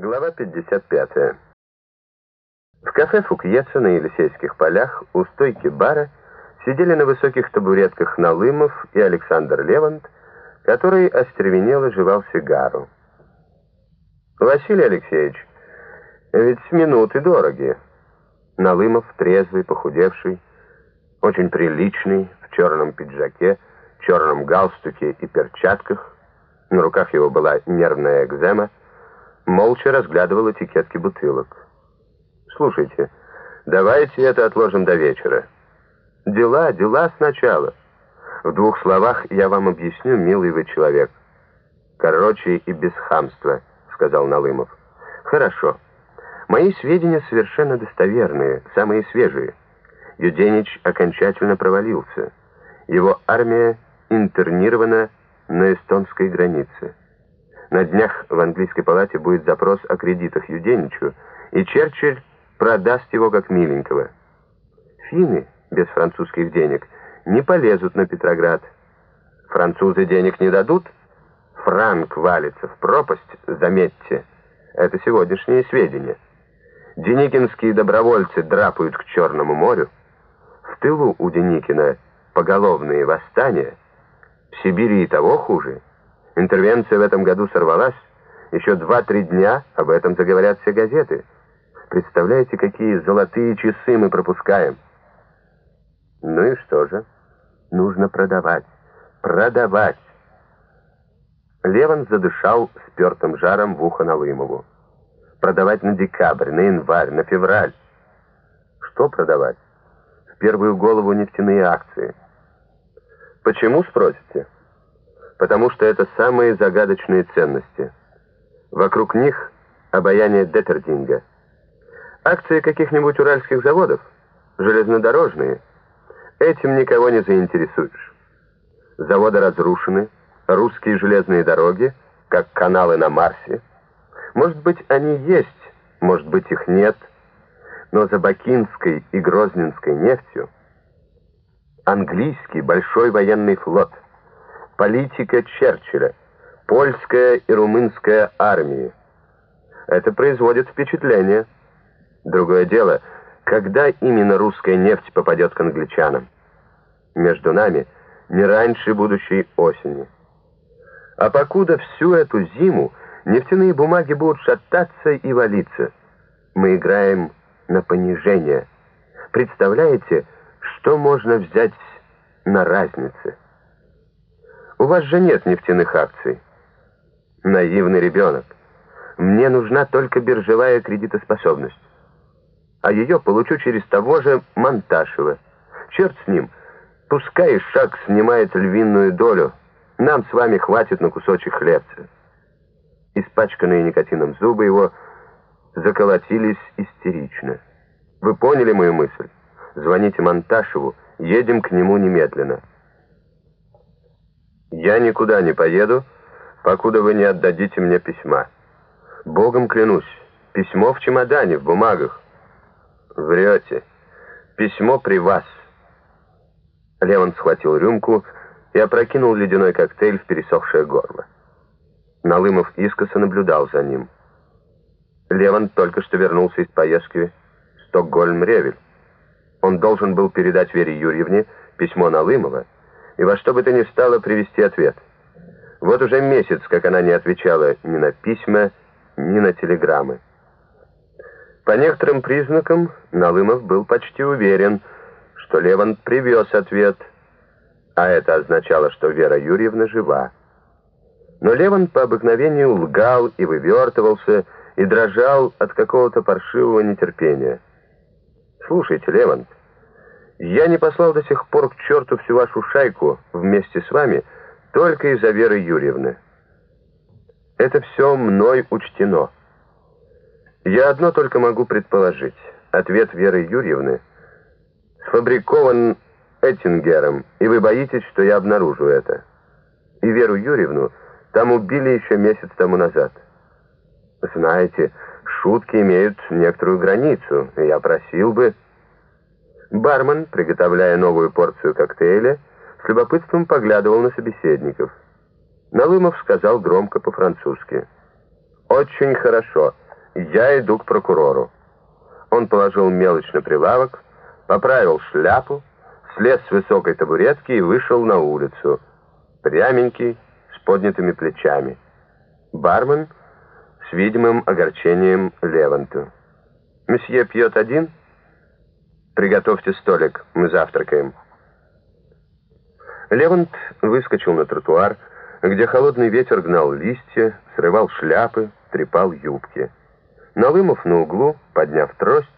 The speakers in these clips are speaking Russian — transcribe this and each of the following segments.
Глава 55. В кафе Фукьеса на Елисейских полях у стойки бара сидели на высоких табуретках Налымов и Александр Левант, который остервенело жевал сигару. «Василий Алексеевич, ведь минуты дороги». Налымов, трезвый, похудевший, очень приличный, в черном пиджаке, черном галстуке и перчатках, на руках его была нервная экзема, молча разглядывал этикетки бутылок. «Слушайте, давайте это отложим до вечера. Дела, дела сначала. В двух словах я вам объясню, милый вы человек. Короче и без хамства», — сказал Налымов. «Хорошо. Мои сведения совершенно достоверные, самые свежие. Юденич окончательно провалился. Его армия интернирована на эстонской границе». На днях в английской палате будет запрос о кредитах Юденичу, и Черчилль продаст его как миленького. Финны без французских денег не полезут на Петроград. Французы денег не дадут, франк валится в пропасть, заметьте. Это сегодняшние сведения. Деникинские добровольцы драпают к Черному морю. В тылу у Деникина поголовные восстания. В Сибири и того хуже. Интервенция в этом году сорвалась. Еще два-три дня об этом заговорят все газеты. Представляете, какие золотые часы мы пропускаем? Ну и что же? Нужно продавать. Продавать. Леван задышал спертым жаром в ухо Налымову. Продавать на декабрь, на январь, на февраль. Что продавать? В первую голову нефтяные акции. Почему, спросите? Потому что это самые загадочные ценности. Вокруг них обаяние Деттердинга. Акции каких-нибудь уральских заводов, железнодорожные, этим никого не заинтересуешь. Заводы разрушены, русские железные дороги, как каналы на Марсе. Может быть, они есть, может быть, их нет, но за Бакинской и Грозненской нефтью английский большой военный флот – политика Черчилля, польская и румынская армии. Это производит впечатление. Другое дело, когда именно русская нефть попадет к англичанам? Между нами не раньше будущей осени. А покуда всю эту зиму нефтяные бумаги будут шататься и валиться, мы играем на понижение. Представляете, что можно взять на разнице? У вас же нет нефтяных акций. Наивный ребенок. Мне нужна только биржевая кредитоспособность. А ее получу через того же Монташева. Черт с ним. Пускай шаг снимает львиную долю. Нам с вами хватит на кусочек хлебца. Испачканные никотином зубы его заколотились истерично. Вы поняли мою мысль? Звоните Монташеву, едем к нему немедленно. Я никуда не поеду, покуда вы не отдадите мне письма. Богом клянусь, письмо в чемодане, в бумагах. Врете. Письмо при вас. Леван схватил рюмку и опрокинул ледяной коктейль в пересохшее горло. Налымов искоса наблюдал за ним. Леван только что вернулся из поездки Стокгольм-Ревель. Он должен был передать Вере Юрьевне письмо Налымова, и во что бы то ни стало привести ответ. Вот уже месяц, как она не отвечала ни на письма, ни на телеграммы. По некоторым признакам Налымов был почти уверен, что Леван привез ответ, а это означало, что Вера Юрьевна жива. Но Леван по обыкновению лгал и вывертывался, и дрожал от какого-то паршивого нетерпения. «Слушайте, Левант, я не послал до сих пор к черту всю вашу шайку вместе с вами только из-за Веры Юрьевны. Это все мной учтено. Я одно только могу предположить. Ответ Веры Юрьевны сфабрикован Эттингером, и вы боитесь, что я обнаружу это. И Веру Юрьевну там убили еще месяц тому назад. Знаете, шутки имеют некоторую границу, я просил бы... Бармен, приготовляя новую порцию коктейля, с любопытством поглядывал на собеседников. Налымов сказал громко по-французски. «Очень хорошо. я иду к прокурору». Он положил мелочь на прилавок, поправил шляпу, слез с высокой табуретки и вышел на улицу, пряменький, с поднятыми плечами. Бармен с видимым огорчением Леванту. «Месье пьет один?» «Приготовьте столик, мы завтракаем». Левант выскочил на тротуар, где холодный ветер гнал листья, срывал шляпы, трепал юбки. Налымов на углу, подняв трость,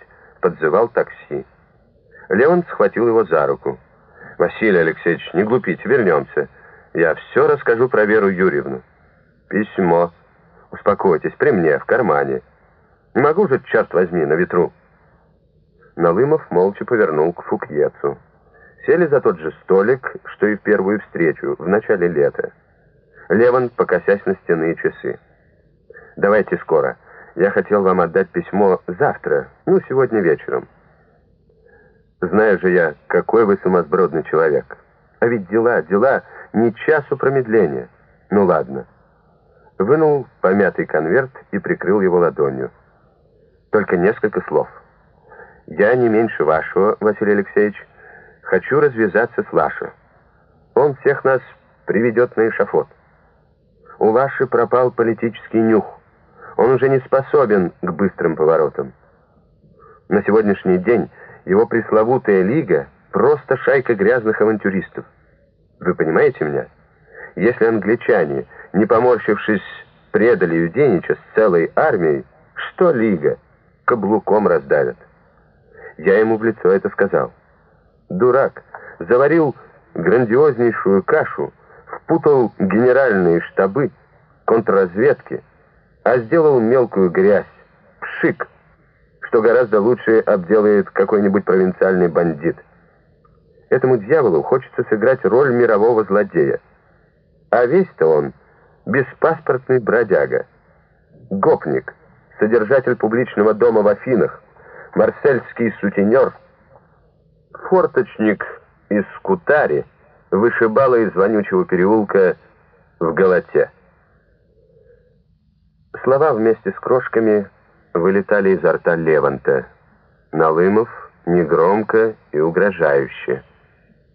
подзывал такси. Левант схватил его за руку. «Василий Алексеевич, не глупите, вернемся. Я все расскажу про Веру Юрьевну». «Письмо. Успокойтесь, при мне, в кармане. Не могу же, черт возьми, на ветру». Налымов молча повернул к Фукьецу. Сели за тот же столик, что и в первую встречу, в начале лета. Леван, покосясь на стены часы. «Давайте скоро. Я хотел вам отдать письмо завтра, ну, сегодня вечером. Знаю же я, какой вы сумасбродный человек. А ведь дела, дела, не часу промедления. Ну, ладно». Вынул помятый конверт и прикрыл его ладонью. Только несколько слов. «Я не меньше вашего, Василий Алексеевич, хочу развязаться с Лашей. Он всех нас приведет на эшафот. У Лаши пропал политический нюх. Он уже не способен к быстрым поворотам. На сегодняшний день его пресловутая лига — просто шайка грязных авантюристов. Вы понимаете меня? Если англичане, не поморщившись, предали Юденича с целой армией, что лига? Каблуком раздавят. Я ему в лицо это сказал. Дурак, заварил грандиознейшую кашу, впутал генеральные штабы, контрразведки, а сделал мелкую грязь, пшик, что гораздо лучше обделает какой-нибудь провинциальный бандит. Этому дьяволу хочется сыграть роль мирового злодея. А весь-то он беспаспортный бродяга, гопник, содержатель публичного дома в Афинах, марсельский сутенер — форточник из Скутари вышибала из вонючего переулка в Галате. Слова вместе с крошками вылетали изо рта Леванта. Налымов негромко и угрожающе.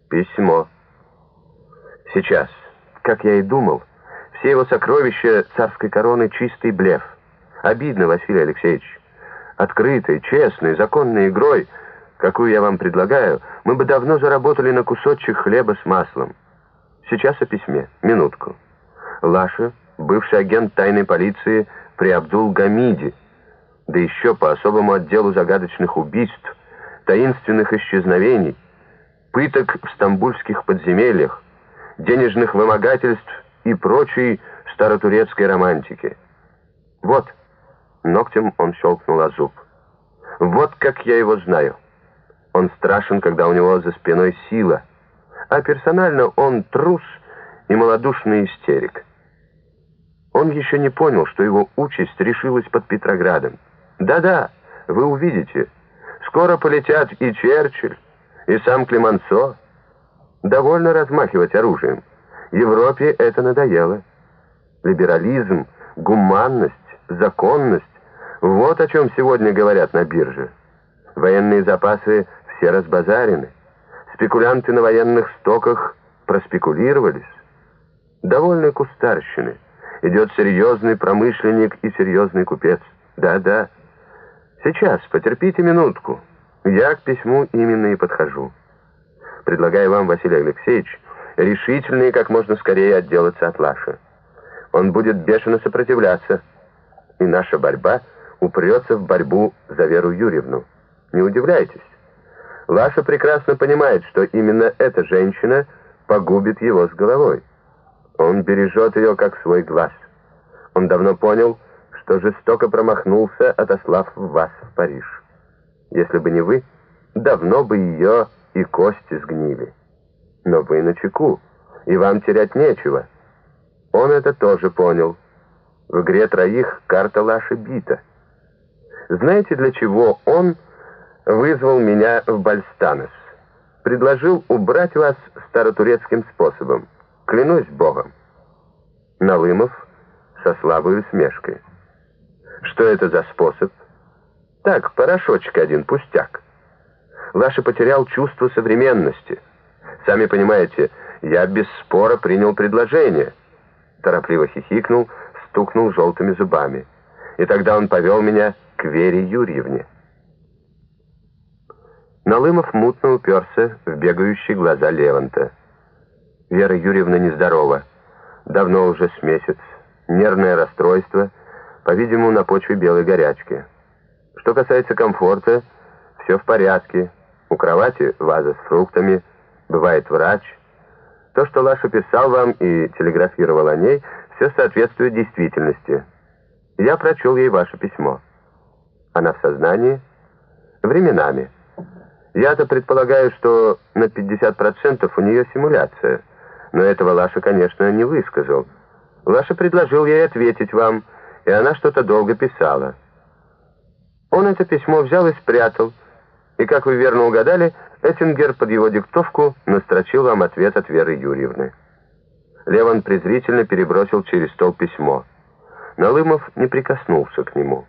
Письмо. Сейчас, как я и думал, все его сокровища царской короны чистый блеф. Обидно, Василий Алексеевич. Открытой, честной, законной игрой — какую я вам предлагаю, мы бы давно заработали на кусочек хлеба с маслом. Сейчас о письме. Минутку. Лаша, бывший агент тайной полиции при Абдул-Гамиде, да еще по особому отделу загадочных убийств, таинственных исчезновений, пыток в стамбульских подземельях, денежных вымогательств и прочей старотурецкой романтики. Вот, ногтем он щелкнул о зуб. Вот как я его знаю. Он страшен, когда у него за спиной сила, а персонально он трус и малодушный истерик. Он еще не понял, что его участь решилась под Петроградом. Да-да, вы увидите, скоро полетят и Черчилль, и сам Клемансо. Довольно размахивать оружием. Европе это надоело. Либерализм, гуманность, законность — вот о чем сегодня говорят на бирже. Военные запасы все разбазарены. Спекулянты на военных стоках проспекулировались. Довольно кустарщины. Идет серьезный промышленник и серьезный купец. Да-да. Сейчас, потерпите минутку. Я к письму именно и подхожу. Предлагаю вам, Василий Алексеевич, решительно и как можно скорее отделаться от Лаши. Он будет бешено сопротивляться, и наша борьба упрется в борьбу за Веру Юрьевну. Не удивляйтесь. Лаша прекрасно понимает, что именно эта женщина погубит его с головой. Он бережет ее, как свой глаз. Он давно понял, что жестоко промахнулся, отослав вас в Париж. Если бы не вы, давно бы ее и кости сгнили. Но вы на чеку, и вам терять нечего. Он это тоже понял. В игре троих карта Лаши бита. Знаете, для чего он вызвал меня в Бальстанес. Предложил убрать вас старотурецким способом. Клянусь Богом. Налымов со слабой усмешкой. Что это за способ? Так, порошочек один, пустяк. Лаша потерял чувство современности. Сами понимаете, я без спора принял предложение. Торопливо хихикнул, стукнул желтыми зубами. И тогда он повел меня к Вере Юрьевне. Налымов мутно уперся в бегающие глаза Леванта. Вера Юрьевна нездорова. Давно уже с месяц. Нервное расстройство, по-видимому, на почве белой горячки. Что касается комфорта, все в порядке. У кровати ваза с фруктами, бывает врач. То, что Лаша писал вам и телеграфировал о ней, все соответствует действительности. Я прочел ей ваше письмо. Она в сознании? Временами. Я-то предполагаю, что на 50% у нее симуляция. Но этого Лаша, конечно, не высказал. Лаша предложил ей ответить вам, и она что-то долго писала. Он это письмо взял и спрятал, и, как вы верно угадали, Эттингер под его диктовку настрочил вам ответ от Веры Юрьевны. Леван презрительно перебросил через стол письмо. Налымов не прикоснулся к нему.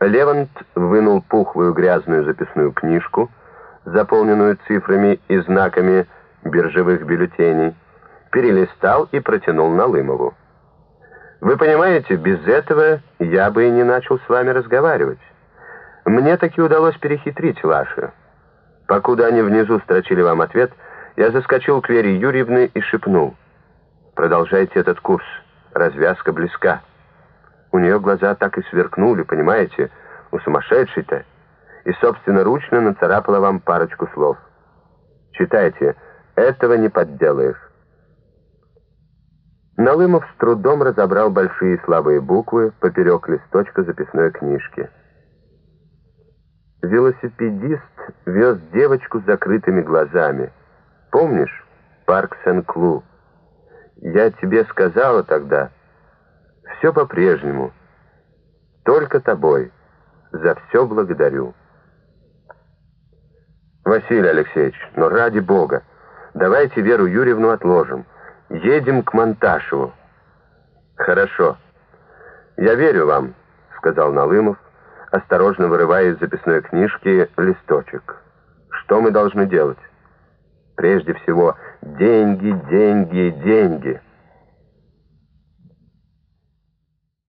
Левант вынул пухлую грязную записную книжку, заполненную цифрами и знаками биржевых бюллетеней, перелистал и протянул Налымову. «Вы понимаете, без этого я бы и не начал с вами разговаривать. Мне таки удалось перехитрить ваши. Покуда они внизу строчили вам ответ, я заскочил к Вере Юрьевне и шепнул. Продолжайте этот курс. Развязка близка. У нее глаза так и сверкнули, понимаете, у сумасшедшей-то. И собственноручно нацарапала вам парочку слов. Читайте, этого не подделаешь. Налымов с трудом разобрал большие слабые буквы поперек листочка записной книжки. Велосипедист вез девочку с закрытыми глазами. Помнишь? Парк Сен-Клу. Я тебе сказала тогда. Все по-прежнему. Только тобой. За все благодарю. Василий Алексеевич, но ради бога, давайте Веру Юрьевну отложим. Едем к Монташеву. Хорошо. Я верю вам, сказал Налымов осторожно вырывая из записной книжки листочек. «Что мы должны делать?» «Прежде всего, деньги, деньги, деньги».